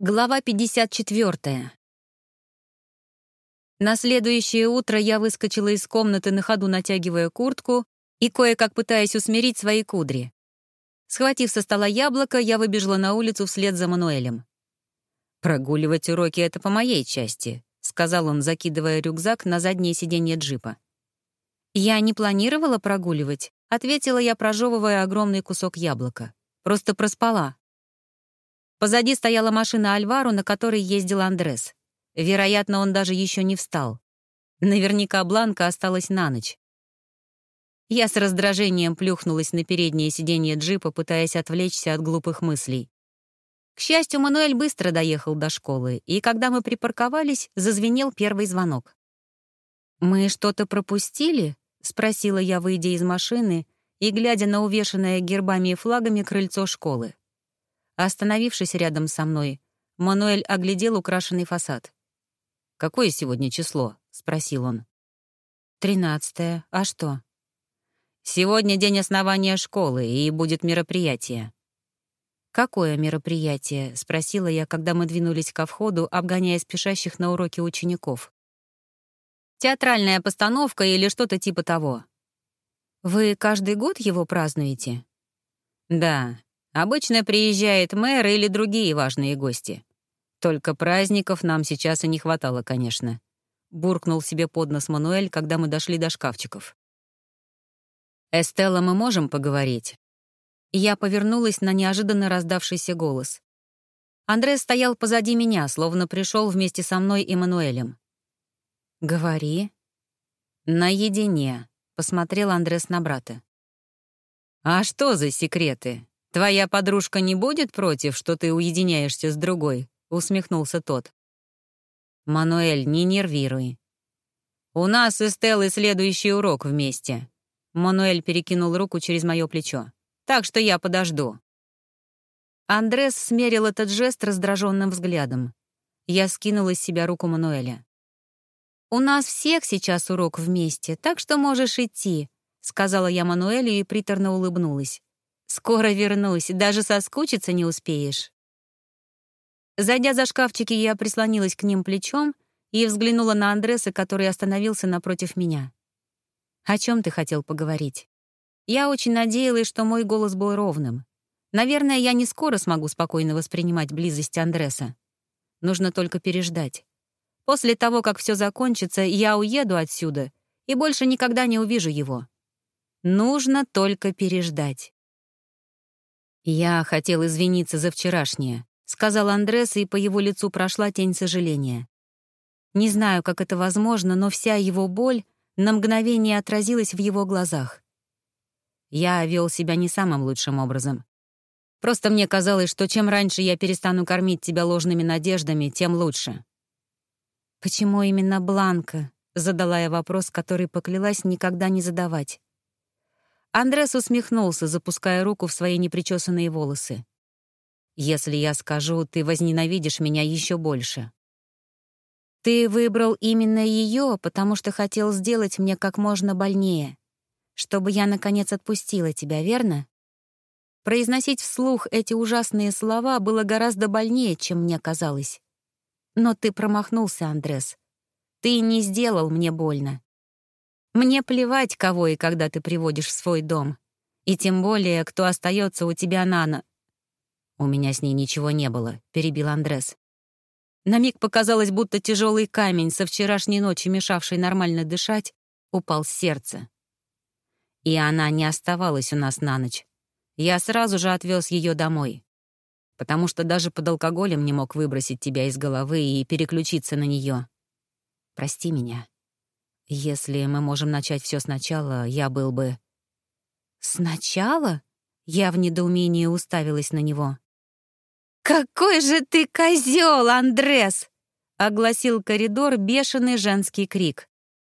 Глава 54. На следующее утро я выскочила из комнаты на ходу, натягивая куртку и кое-как пытаясь усмирить свои кудри. Схватив со стола яблоко, я выбежала на улицу вслед за Мануэлем. «Прогуливать уроки — это по моей части», — сказал он, закидывая рюкзак на заднее сиденье джипа. «Я не планировала прогуливать», — ответила я, прожевывая огромный кусок яблока. «Просто проспала». Позади стояла машина Альвару, на которой ездил Андрес. Вероятно, он даже еще не встал. Наверняка Бланка осталась на ночь. Я с раздражением плюхнулась на переднее сиденье джипа, пытаясь отвлечься от глупых мыслей. К счастью, Мануэль быстро доехал до школы, и когда мы припарковались, зазвенел первый звонок. «Мы что-то пропустили?» — спросила я, выйдя из машины и глядя на увешанное гербами и флагами крыльцо школы. Остановившись рядом со мной, Мануэль оглядел украшенный фасад. «Какое сегодня число?» — спросил он. «Тринадцатое. А что?» «Сегодня день основания школы, и будет мероприятие». «Какое мероприятие?» — спросила я, когда мы двинулись ко входу, обгоняя спешащих на уроки учеников. «Театральная постановка или что-то типа того». «Вы каждый год его празднуете?» «Да, Обычно приезжает мэр или другие важные гости. Только праздников нам сейчас и не хватало, конечно. Буркнул себе под нос Мануэль, когда мы дошли до шкафчиков. «Эстелла, мы можем поговорить?» Я повернулась на неожиданно раздавшийся голос. Андрес стоял позади меня, словно пришел вместе со мной и Мануэлем. «Говори». «Наедине», — посмотрел Андрес на брата. «А что за секреты?» «Твоя подружка не будет против, что ты уединяешься с другой?» — усмехнулся тот. «Мануэль, не нервируй. У нас и Стеллы следующий урок вместе». Мануэль перекинул руку через мое плечо. «Так что я подожду». Андрес смерил этот жест раздраженным взглядом. Я скинула с себя руку Мануэля. «У нас всех сейчас урок вместе, так что можешь идти», — сказала я Мануэлю и приторно улыбнулась. Скоро вернусь, даже соскучиться не успеешь. Зайдя за шкафчики, я прислонилась к ним плечом и взглянула на Андреса, который остановился напротив меня. «О чем ты хотел поговорить?» Я очень надеялась, что мой голос был ровным. Наверное, я не скоро смогу спокойно воспринимать близость Андреса. Нужно только переждать. После того, как все закончится, я уеду отсюда и больше никогда не увижу его. Нужно только переждать. «Я хотел извиниться за вчерашнее», — сказал Андрес, и по его лицу прошла тень сожаления. Не знаю, как это возможно, но вся его боль на мгновение отразилась в его глазах. Я вел себя не самым лучшим образом. Просто мне казалось, что чем раньше я перестану кормить тебя ложными надеждами, тем лучше. «Почему именно Бланка?» — задала я вопрос, который поклялась никогда не задавать. Андрес усмехнулся, запуская руку в свои непричесанные волосы. «Если я скажу, ты возненавидишь меня еще больше». «Ты выбрал именно ее, потому что хотел сделать мне как можно больнее, чтобы я, наконец, отпустила тебя, верно?» Произносить вслух эти ужасные слова было гораздо больнее, чем мне казалось. Но ты промахнулся, Андрес. Ты не сделал мне больно. Мне плевать, кого и когда ты приводишь в свой дом. И тем более, кто остается у тебя на на... У меня с ней ничего не было, перебил Андрес. На миг показалось, будто тяжелый камень, со вчерашней ночи мешавший нормально дышать, упал с сердца. И она не оставалась у нас на ночь. Я сразу же отвез ее домой. Потому что даже под алкоголем не мог выбросить тебя из головы и переключиться на нее. Прости меня. Если мы можем начать все сначала, я был бы... Сначала? Я в недоумении уставилась на него. «Какой же ты козел, Андрес!» — огласил коридор бешеный женский крик.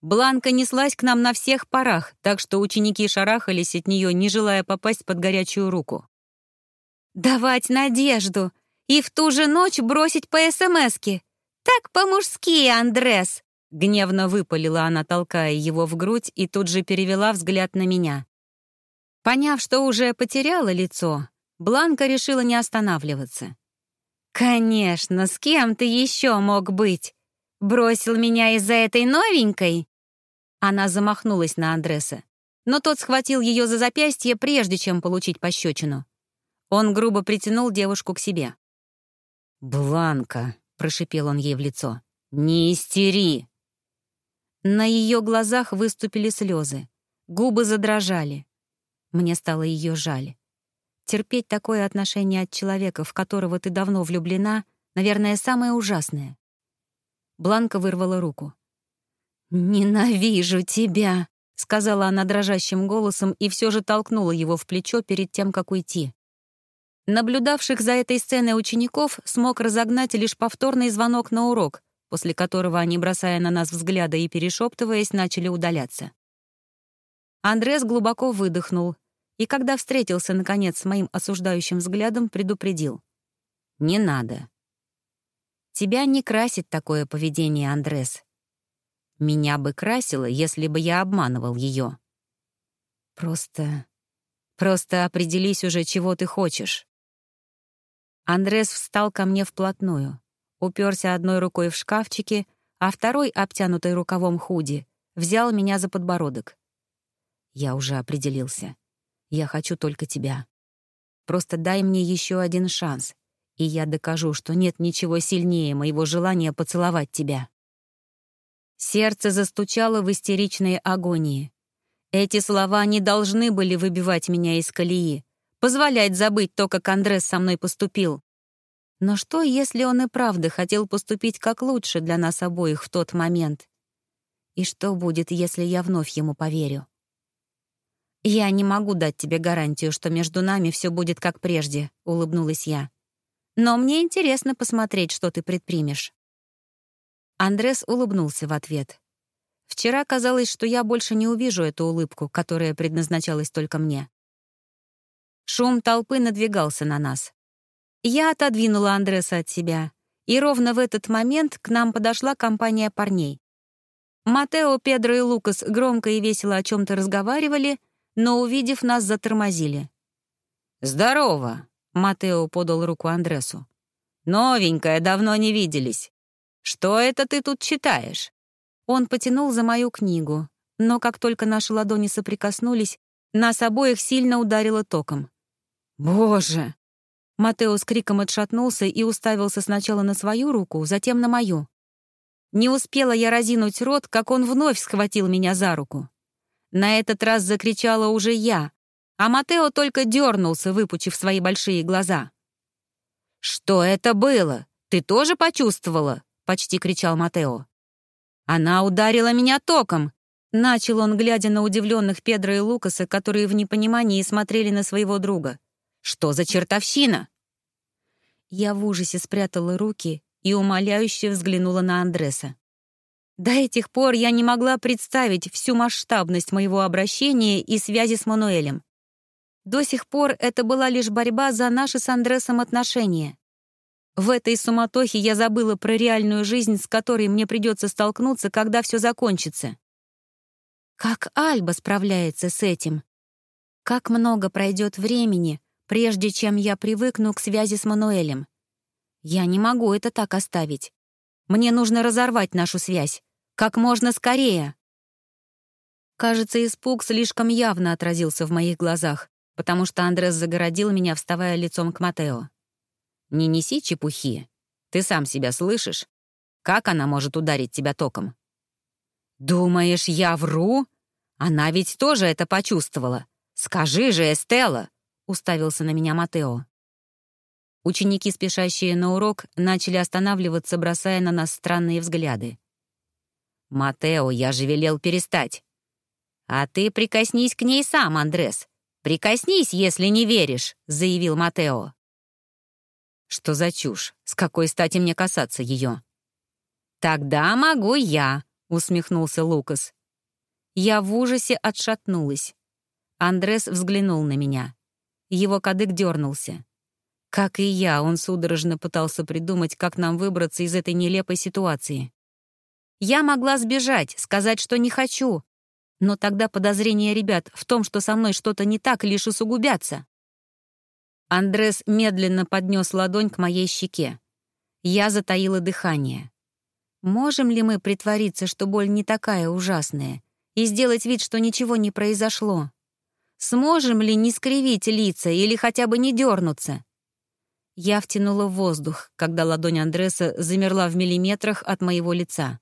Бланка неслась к нам на всех парах, так что ученики шарахались от нее, не желая попасть под горячую руку. «Давать надежду и в ту же ночь бросить по СМСке. Так по-мужски, Андрес!» Гневно выпалила она, толкая его в грудь, и тут же перевела взгляд на меня. Поняв, что уже потеряла лицо, Бланка решила не останавливаться. «Конечно, с кем ты еще мог быть? Бросил меня из-за этой новенькой?» Она замахнулась на Андреса, но тот схватил ее за запястье, прежде чем получить пощечину. Он грубо притянул девушку к себе. «Бланка», — прошипел он ей в лицо, — «не истери!» На ее глазах выступили слезы, губы задрожали. Мне стало ее жаль. Терпеть такое отношение от человека, в которого ты давно влюблена, наверное, самое ужасное. Бланка вырвала руку. «Ненавижу тебя», — сказала она дрожащим голосом и все же толкнула его в плечо перед тем, как уйти. Наблюдавших за этой сценой учеников смог разогнать лишь повторный звонок на урок, после которого они, бросая на нас взгляды и перешептываясь, начали удаляться. Андрес глубоко выдохнул и, когда встретился, наконец, с моим осуждающим взглядом, предупредил. «Не надо. Тебя не красит такое поведение, Андрес. Меня бы красило, если бы я обманывал ее. Просто... просто определись уже, чего ты хочешь. Андрес встал ко мне вплотную, уперся одной рукой в шкафчике, а второй, обтянутой рукавом худи, взял меня за подбородок. Я уже определился. Я хочу только тебя. Просто дай мне еще один шанс, и я докажу, что нет ничего сильнее моего желания поцеловать тебя. Сердце застучало в истеричной агонии. Эти слова не должны были выбивать меня из колеи позволять забыть то, как Андрес со мной поступил. Но что, если он и правда хотел поступить как лучше для нас обоих в тот момент? И что будет, если я вновь ему поверю? «Я не могу дать тебе гарантию, что между нами все будет как прежде», — улыбнулась я. «Но мне интересно посмотреть, что ты предпримешь». Андрес улыбнулся в ответ. Вчера казалось, что я больше не увижу эту улыбку, которая предназначалась только мне. Шум толпы надвигался на нас. Я отодвинула Андреса от себя, и ровно в этот момент к нам подошла компания парней. Матео, Педро и Лукас громко и весело о чем то разговаривали, но, увидев нас, затормозили. «Здорово!» — Матео подал руку Андресу. «Новенькая, давно не виделись. Что это ты тут читаешь?» Он потянул за мою книгу, но как только наши ладони соприкоснулись, нас обоих сильно ударило током. «Боже!» Матео с криком отшатнулся и уставился сначала на свою руку, затем на мою. Не успела я разинуть рот, как он вновь схватил меня за руку. На этот раз закричала уже я, а Матео только дернулся, выпучив свои большие глаза. «Что это было? Ты тоже почувствовала?» — почти кричал Матео. «Она ударила меня током!» Начал он, глядя на удивленных Педро и Лукаса, которые в непонимании смотрели на своего друга. Что за чертовщина?» Я в ужасе спрятала руки и умоляюще взглянула на Андреса. До этих пор я не могла представить всю масштабность моего обращения и связи с Мануэлем. До сих пор это была лишь борьба за наши с Андресом отношения. В этой суматохе я забыла про реальную жизнь, с которой мне придется столкнуться, когда все закончится. Как Альба справляется с этим? Как много пройдет времени, прежде чем я привыкну к связи с Мануэлем. Я не могу это так оставить. Мне нужно разорвать нашу связь. Как можно скорее. Кажется, испуг слишком явно отразился в моих глазах, потому что Андрес загородил меня, вставая лицом к Матео. «Не неси чепухи. Ты сам себя слышишь? Как она может ударить тебя током?» «Думаешь, я вру? Она ведь тоже это почувствовала. Скажи же, Эстелла, уставился на меня Матео. Ученики, спешащие на урок, начали останавливаться, бросая на нас странные взгляды. «Матео, я же велел перестать!» «А ты прикоснись к ней сам, Андрес. Прикоснись, если не веришь», — заявил Матео. «Что за чушь? С какой стати мне касаться ее?» «Тогда могу я», — усмехнулся Лукас. Я в ужасе отшатнулась. Андрес взглянул на меня. Его кадык дернулся. Как и я, он судорожно пытался придумать, как нам выбраться из этой нелепой ситуации. Я могла сбежать, сказать, что не хочу. Но тогда подозрения ребят в том, что со мной что-то не так, лишь усугубятся. Андрес медленно поднес ладонь к моей щеке. Я затаила дыхание. Можем ли мы притвориться, что боль не такая ужасная, и сделать вид, что ничего не произошло? Сможем ли не скривить лица или хотя бы не дернуться? Я втянула воздух, когда ладонь Андреса замерла в миллиметрах от моего лица.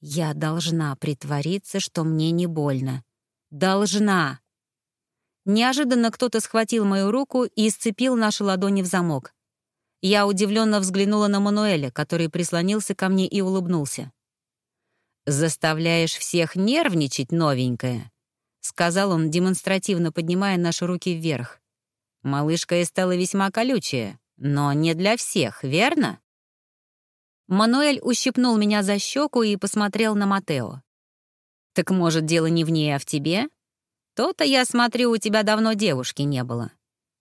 Я должна притвориться, что мне не больно. Должна. Неожиданно кто-то схватил мою руку и сцепил наши ладони в замок. Я удивленно взглянула на Мануэля, который прислонился ко мне и улыбнулся. «Заставляешь всех нервничать, новенькая», — сказал он, демонстративно поднимая наши руки вверх. «Малышка и стала весьма колючая, но не для всех, верно?» Мануэль ущипнул меня за щеку и посмотрел на Матео. «Так, может, дело не в ней, а в тебе? То-то, я смотрю, у тебя давно девушки не было.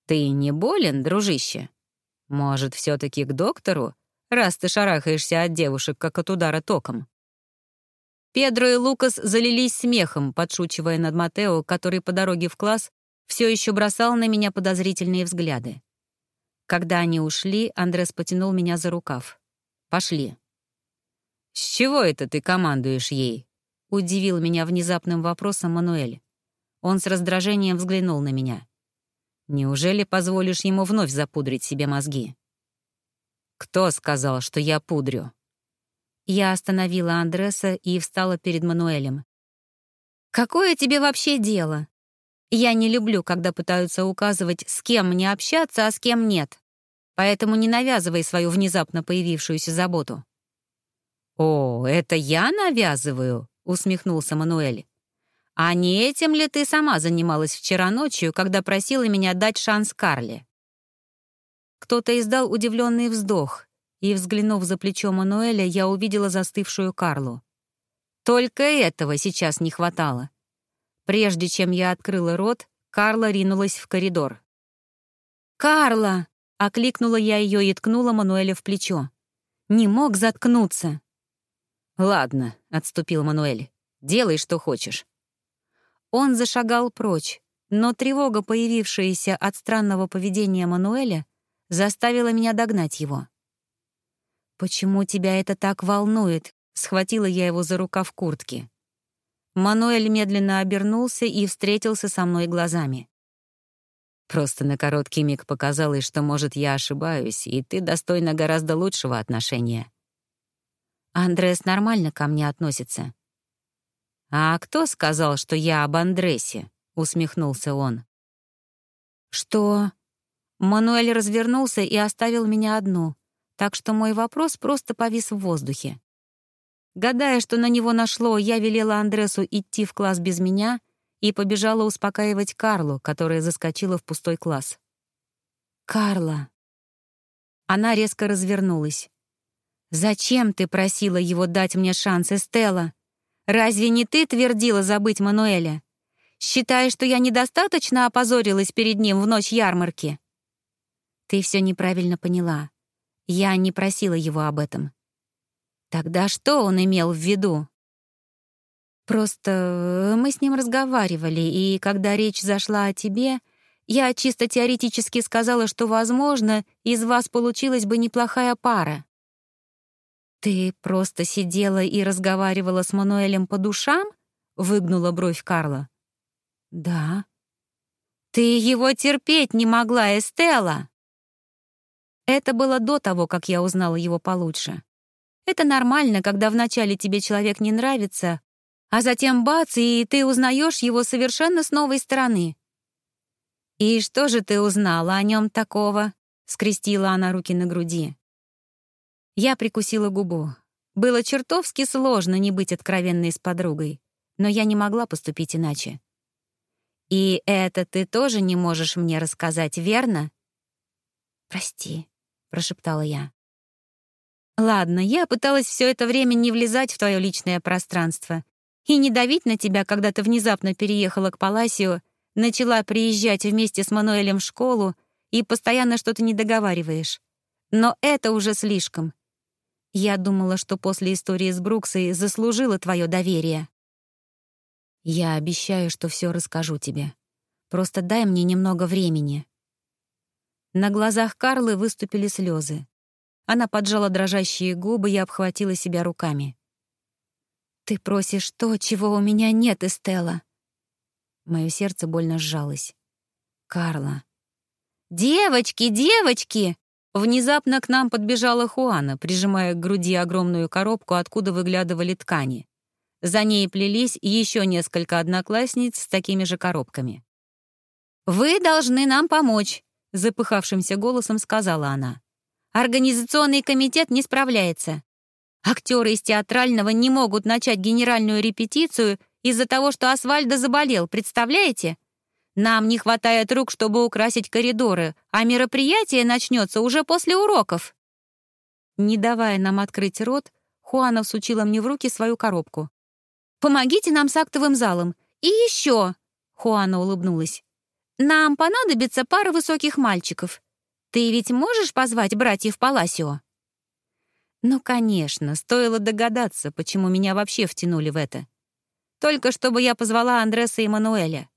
Ты не болен, дружище?» Может, все таки к доктору, раз ты шарахаешься от девушек, как от удара током?» Педро и Лукас залились смехом, подшучивая над Матео, который по дороге в класс все еще бросал на меня подозрительные взгляды. Когда они ушли, Андрес потянул меня за рукав. «Пошли». «С чего это ты командуешь ей?» — удивил меня внезапным вопросом Мануэль. Он с раздражением взглянул на меня. Неужели позволишь ему вновь запудрить себе мозги? Кто сказал, что я пудрю? Я остановила Андреса и встала перед Мануэлем. «Какое тебе вообще дело? Я не люблю, когда пытаются указывать, с кем мне общаться, а с кем нет. Поэтому не навязывай свою внезапно появившуюся заботу». «О, это я навязываю?» — усмехнулся Мануэль. А не этим ли ты сама занималась вчера ночью, когда просила меня дать шанс Карле?» Кто-то издал удивленный вздох, и, взглянув за плечо Мануэля, я увидела застывшую Карлу. Только этого сейчас не хватало. Прежде чем я открыла рот, Карла ринулась в коридор. «Карла!» — окликнула я ее и ткнула Мануэля в плечо. «Не мог заткнуться!» «Ладно», — отступил Мануэль. «Делай, что хочешь. Он зашагал прочь, но тревога, появившаяся от странного поведения Мануэля, заставила меня догнать его. «Почему тебя это так волнует?» — схватила я его за рукав куртки. Мануэль медленно обернулся и встретился со мной глазами. «Просто на короткий миг показалось, что, может, я ошибаюсь, и ты достойна гораздо лучшего отношения». Андрес нормально ко мне относится. «А кто сказал, что я об Андресе?» — усмехнулся он. «Что?» Мануэль развернулся и оставил меня одну, так что мой вопрос просто повис в воздухе. Гадая, что на него нашло, я велела Андресу идти в класс без меня и побежала успокаивать Карлу, которая заскочила в пустой класс. «Карла!» Она резко развернулась. «Зачем ты просила его дать мне шанс, Эстелла? Разве не ты твердила забыть Мануэля? Считаешь, что я недостаточно опозорилась перед ним в ночь ярмарки? Ты все неправильно поняла. Я не просила его об этом. Тогда что он имел в виду? Просто мы с ним разговаривали, и когда речь зашла о тебе, я чисто теоретически сказала, что, возможно, из вас получилась бы неплохая пара. «Ты просто сидела и разговаривала с Мануэлем по душам?» — выгнула бровь Карла. «Да». «Ты его терпеть не могла, Эстелла!» Это было до того, как я узнала его получше. Это нормально, когда вначале тебе человек не нравится, а затем бац, и ты узнаешь его совершенно с новой стороны. «И что же ты узнала о нем такого?» — скрестила она руки на груди. Я прикусила губу. Было чертовски сложно не быть откровенной с подругой, но я не могла поступить иначе. «И это ты тоже не можешь мне рассказать, верно?» «Прости», — прошептала я. «Ладно, я пыталась все это время не влезать в твое личное пространство и не давить на тебя, когда ты внезапно переехала к Паласио, начала приезжать вместе с Мануэлем в школу и постоянно что-то не договариваешь. Но это уже слишком. Я думала, что после истории с Бруксой заслужила твое доверие. Я обещаю, что все расскажу тебе. Просто дай мне немного времени. На глазах Карлы выступили слезы. Она поджала дрожащие губы и обхватила себя руками. «Ты просишь то, чего у меня нет, Эстелла». Моё сердце больно сжалось. «Карла». «Девочки, девочки!» Внезапно к нам подбежала Хуана, прижимая к груди огромную коробку, откуда выглядывали ткани. За ней плелись еще несколько одноклассниц с такими же коробками. «Вы должны нам помочь», — запыхавшимся голосом сказала она. «Организационный комитет не справляется. Актеры из театрального не могут начать генеральную репетицию из-за того, что Асвальдо заболел, представляете? Нам не хватает рук, чтобы украсить коридоры, а мероприятие начнется уже после уроков». Не давая нам открыть рот, Хуана всучила мне в руки свою коробку. «Помогите нам с актовым залом. И еще!» — Хуана улыбнулась. «Нам понадобится пара высоких мальчиков. Ты ведь можешь позвать братьев Паласио?» Ну, конечно, стоило догадаться, почему меня вообще втянули в это. Только чтобы я позвала Андреса и Мануэля.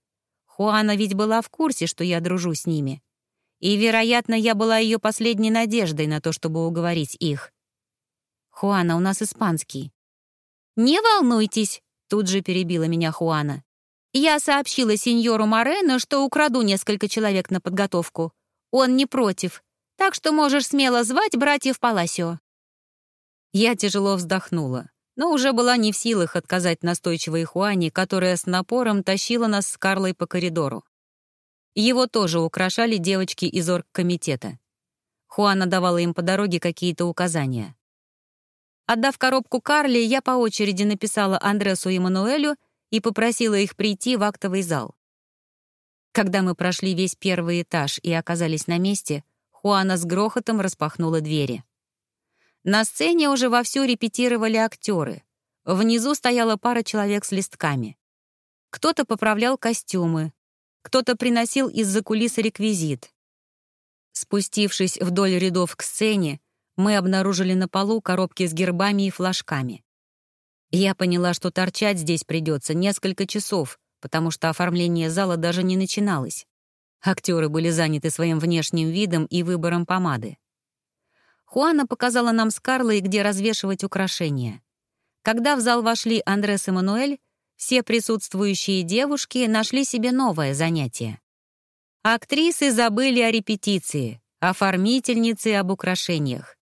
Хуана ведь была в курсе, что я дружу с ними. И, вероятно, я была ее последней надеждой на то, чтобы уговорить их. «Хуана, у нас испанский». «Не волнуйтесь», — тут же перебила меня Хуана. «Я сообщила сеньору Морено, что украду несколько человек на подготовку. Он не против, так что можешь смело звать братьев Паласио». Я тяжело вздохнула, но уже была не в силах отказать настойчивой Хуане, которая с напором тащила нас с Карлой по коридору. Его тоже украшали девочки из оргкомитета. Хуана давала им по дороге какие-то указания. Отдав коробку Карле, я по очереди написала Андресу и Мануэлю и попросила их прийти в актовый зал. Когда мы прошли весь первый этаж и оказались на месте, Хуана с грохотом распахнула двери. На сцене уже вовсю репетировали актеры. Внизу стояла пара человек с листками. Кто-то поправлял костюмы, кто-то приносил из-за кулисы реквизит. Спустившись вдоль рядов к сцене, мы обнаружили на полу коробки с гербами и флажками. Я поняла, что торчать здесь придется несколько часов, потому что оформление зала даже не начиналось. Актеры были заняты своим внешним видом и выбором помады. Хуана показала нам с Карлой, где развешивать украшения. Когда в зал вошли Андрес и Мануэль, все присутствующие девушки нашли себе новое занятие. Актрисы забыли о репетиции, оформительницы об украшениях.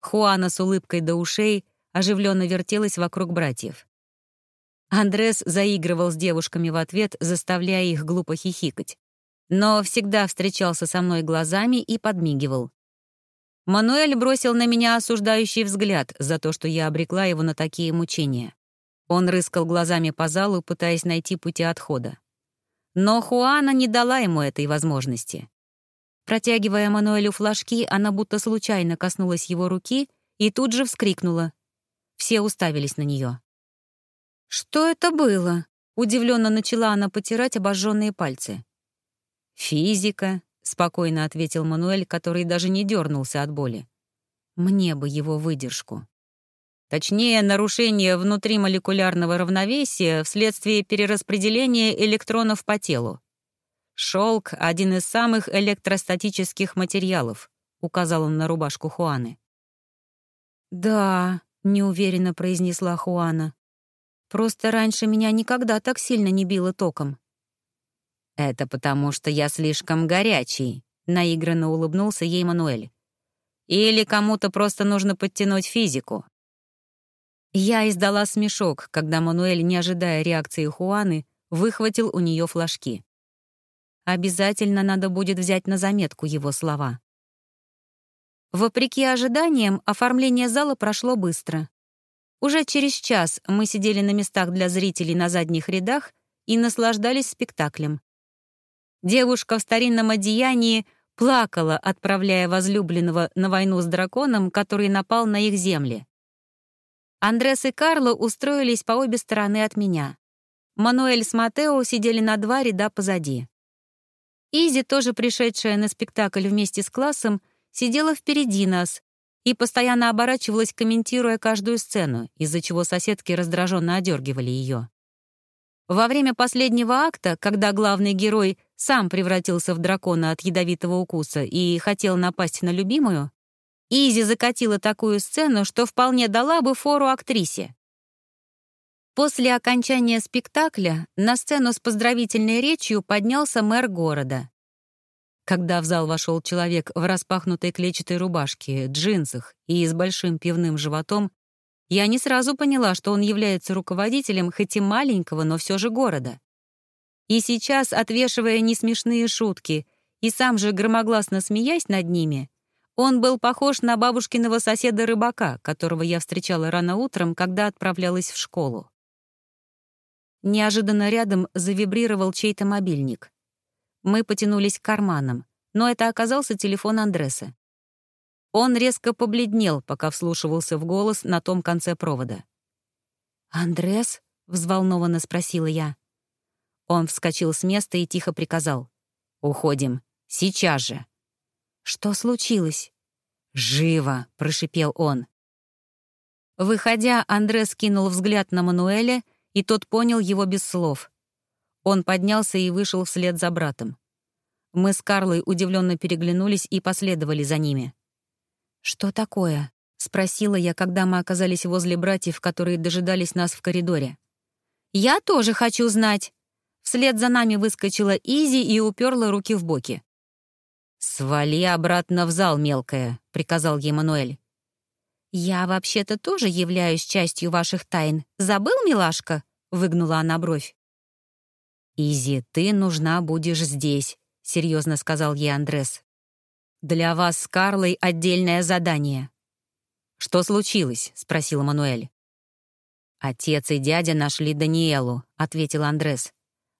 Хуана с улыбкой до ушей оживленно вертелась вокруг братьев. Андрес заигрывал с девушками в ответ, заставляя их глупо хихикать. Но всегда встречался со мной глазами и подмигивал. Мануэль бросил на меня осуждающий взгляд за то, что я обрекла его на такие мучения. Он рыскал глазами по залу, пытаясь найти пути отхода. Но Хуана не дала ему этой возможности. Протягивая Мануэлю флажки, она будто случайно коснулась его руки и тут же вскрикнула. Все уставились на нее. «Что это было?» — удивленно начала она потирать обожженные пальцы. «Физика», — спокойно ответил Мануэль, который даже не дернулся от боли. «Мне бы его выдержку». Точнее, нарушение внутримолекулярного равновесия вследствие перераспределения электронов по телу. Шелк — один из самых электростатических материалов, указал он на рубашку Хуаны. «Да», — неуверенно произнесла Хуана. «Просто раньше меня никогда так сильно не било током». «Это потому, что я слишком горячий», — наигранно улыбнулся ей Мануэль. «Или кому-то просто нужно подтянуть физику». Я издала смешок, когда Мануэль, не ожидая реакции Хуаны, выхватил у нее флажки. Обязательно надо будет взять на заметку его слова. Вопреки ожиданиям, оформление зала прошло быстро. Уже через час мы сидели на местах для зрителей на задних рядах и наслаждались спектаклем. Девушка в старинном одеянии плакала, отправляя возлюбленного на войну с драконом, который напал на их земли. Андрес и Карло устроились по обе стороны от меня. Мануэль с Матео сидели на два ряда позади. Изи, тоже пришедшая на спектакль вместе с классом, сидела впереди нас и постоянно оборачивалась, комментируя каждую сцену, из-за чего соседки раздраженно одергивали ее. Во время последнего акта, когда главный герой сам превратился в дракона от ядовитого укуса и хотел напасть на любимую, Изи закатила такую сцену, что вполне дала бы фору актрисе. После окончания спектакля на сцену с поздравительной речью поднялся мэр города. Когда в зал вошел человек в распахнутой клетчатой рубашке, джинсах и с большим пивным животом, я не сразу поняла, что он является руководителем хоть и маленького, но все же города. И сейчас, отвешивая несмешные шутки и сам же громогласно смеясь над ними, он был похож на бабушкиного соседа-рыбака, которого я встречала рано утром, когда отправлялась в школу. Неожиданно рядом завибрировал чей-то мобильник. Мы потянулись к карманам, но это оказался телефон Андреса. Он резко побледнел, пока вслушивался в голос на том конце провода. «Андрес?» — взволнованно спросила я. Он вскочил с места и тихо приказал. «Уходим. Сейчас же». «Что случилось?» «Живо!» — прошипел он. Выходя, Андрес кинул взгляд на Мануэля, и тот понял его без слов. Он поднялся и вышел вслед за братом. Мы с Карлой удивленно переглянулись и последовали за ними. «Что такое?» — спросила я, когда мы оказались возле братьев, которые дожидались нас в коридоре. «Я тоже хочу знать!» Вслед за нами выскочила Изи и уперла руки в боки. «Свали обратно в зал, мелкая», — приказал ей Мануэль. «Я вообще-то тоже являюсь частью ваших тайн. Забыл, милашка?» — выгнула она бровь. «Изи, ты нужна будешь здесь», — серьезно сказал ей Андрес. «Для вас с Карлой отдельное задание». «Что случилось?» — спросил Мануэль. «Отец и дядя нашли Даниэлу», — ответил Андрес.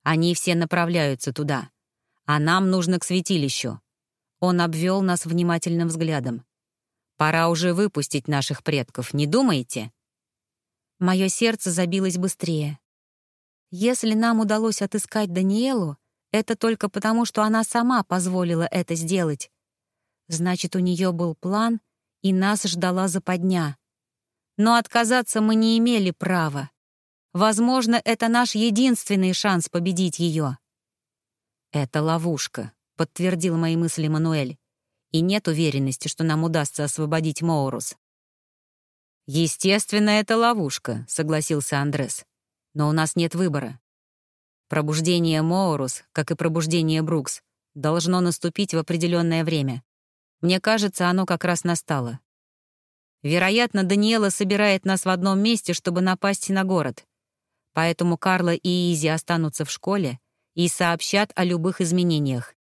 «Они все направляются туда. А нам нужно к святилищу. Он обвел нас внимательным взглядом. «Пора уже выпустить наших предков, не думаете?» Мое сердце забилось быстрее. Если нам удалось отыскать Даниэлу, это только потому, что она сама позволила это сделать. Значит, у нее был план, и нас ждала западня. Но отказаться мы не имели права. Возможно, это наш единственный шанс победить ее. Это ловушка, подтвердил мои мысли Мануэль. И нет уверенности, что нам удастся освободить Моурус. «Естественно, это ловушка», — согласился Андрес. «Но у нас нет выбора. Пробуждение Моурус, как и пробуждение Брукс, должно наступить в определенное время. Мне кажется, оно как раз настало. Вероятно, Даниэла собирает нас в одном месте, чтобы напасть на город. Поэтому Карла и Изи останутся в школе и сообщат о любых изменениях.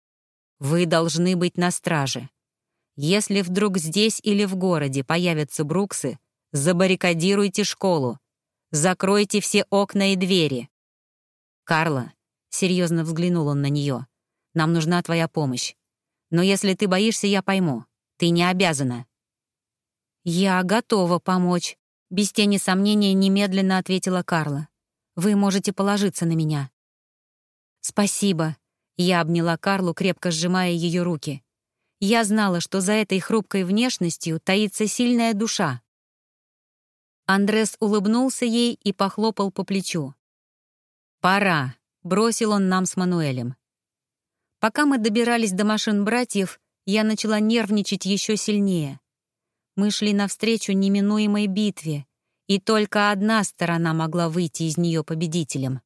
Вы должны быть на страже. Если вдруг здесь или в городе появятся бруксы, забаррикадируйте школу. Закройте все окна и двери. Карла, серьезно взглянул он на нее, нам нужна твоя помощь. Но если ты боишься, я пойму. Ты не обязана. Я готова помочь, без тени сомнения немедленно ответила Карла. Вы можете положиться на меня. Спасибо, я обняла Карлу, крепко сжимая ее руки. Я знала, что за этой хрупкой внешностью таится сильная душа. Андрес улыбнулся ей и похлопал по плечу. «Пора», — бросил он нам с Мануэлем. Пока мы добирались до машин братьев, я начала нервничать еще сильнее. Мы шли навстречу неминуемой битве, и только одна сторона могла выйти из нее победителем.